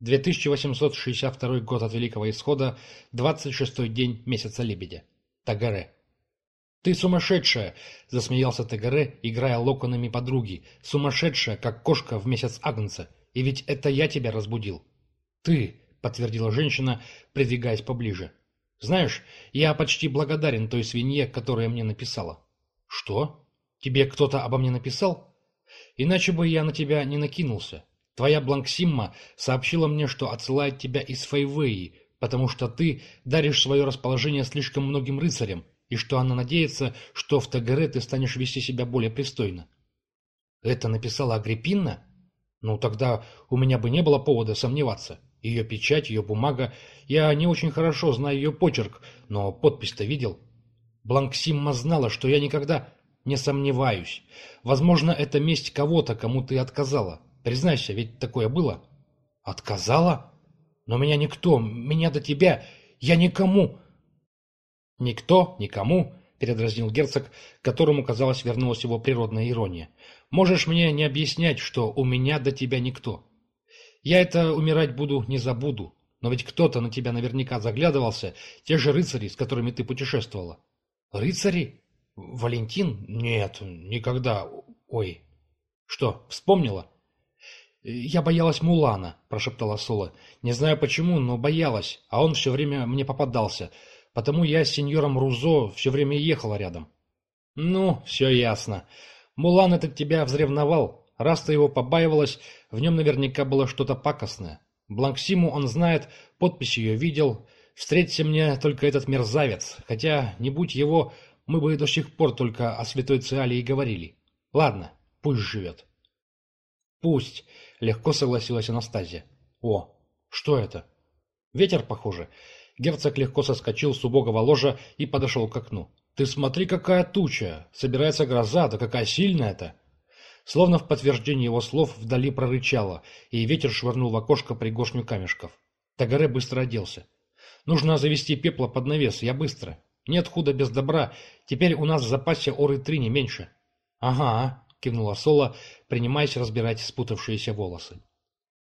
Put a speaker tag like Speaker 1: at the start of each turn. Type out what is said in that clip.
Speaker 1: 2862 год от Великого Исхода, 26-й день месяца Лебедя. Тагаре. «Ты сумасшедшая!» — засмеялся Тагаре, играя локонами подруги. «Сумасшедшая, как кошка в месяц Агнца. И ведь это я тебя разбудил». «Ты!» — подтвердила женщина, придвигаясь поближе. «Знаешь, я почти благодарен той свинье, которая мне написала». «Что? Тебе кто-то обо мне написал?» «Иначе бы я на тебя не накинулся. Твоя Бланксимма сообщила мне, что отсылает тебя из Фейвеи, потому что ты даришь свое расположение слишком многим рыцарям, и что она надеется, что в Тагере ты станешь вести себя более пристойно. Это написала Агриппина? Ну, тогда у меня бы не было повода сомневаться. Ее печать, ее бумага. Я не очень хорошо знаю ее почерк, но подпись-то видел. Бланксимма знала, что я никогда не сомневаюсь. Возможно, это месть кого-то, кому ты отказала. Признайся, ведь такое было. Отказала? Но меня никто, меня до тебя, я никому. Никто, никому, передразнил герцог, которому, казалось, вернулась его природная ирония. Можешь мне не объяснять, что у меня до тебя никто. Я это умирать буду, не забуду. Но ведь кто-то на тебя наверняка заглядывался, те же рыцари, с которыми ты путешествовала. Рыцари? Валентин? Нет, никогда. Ой. Что, вспомнила? «Я боялась Мулана», — прошептала Соло. «Не знаю почему, но боялась, а он все время мне попадался. Потому я с сеньором Рузо все время ехала рядом». «Ну, все ясно. Мулан этот тебя взревновал. Раз ты его побаивалась, в нем наверняка было что-то пакостное. Бланксиму он знает, подпись ее видел. Встреться мне только этот мерзавец. Хотя, не будь его, мы бы до сих пор только о святой Циале говорили. Ладно, пусть живет». «Пусть», — легко согласилась Анастасия. «О, что это?» «Ветер, похоже». Герцог легко соскочил с убогого ложа и подошел к окну. «Ты смотри, какая туча! Собирается гроза, да какая сильная-то!» Словно в подтверждение его слов вдали прорычало, и ветер швырнул в окошко пригоршню камешков. Тагаре быстро оделся. «Нужно завести пепла под навес, я быстро. Нет худа без добра, теперь у нас в запасе оры три не меньше». «Ага, — кивнула Соло, принимаясь разбирать спутавшиеся волосы.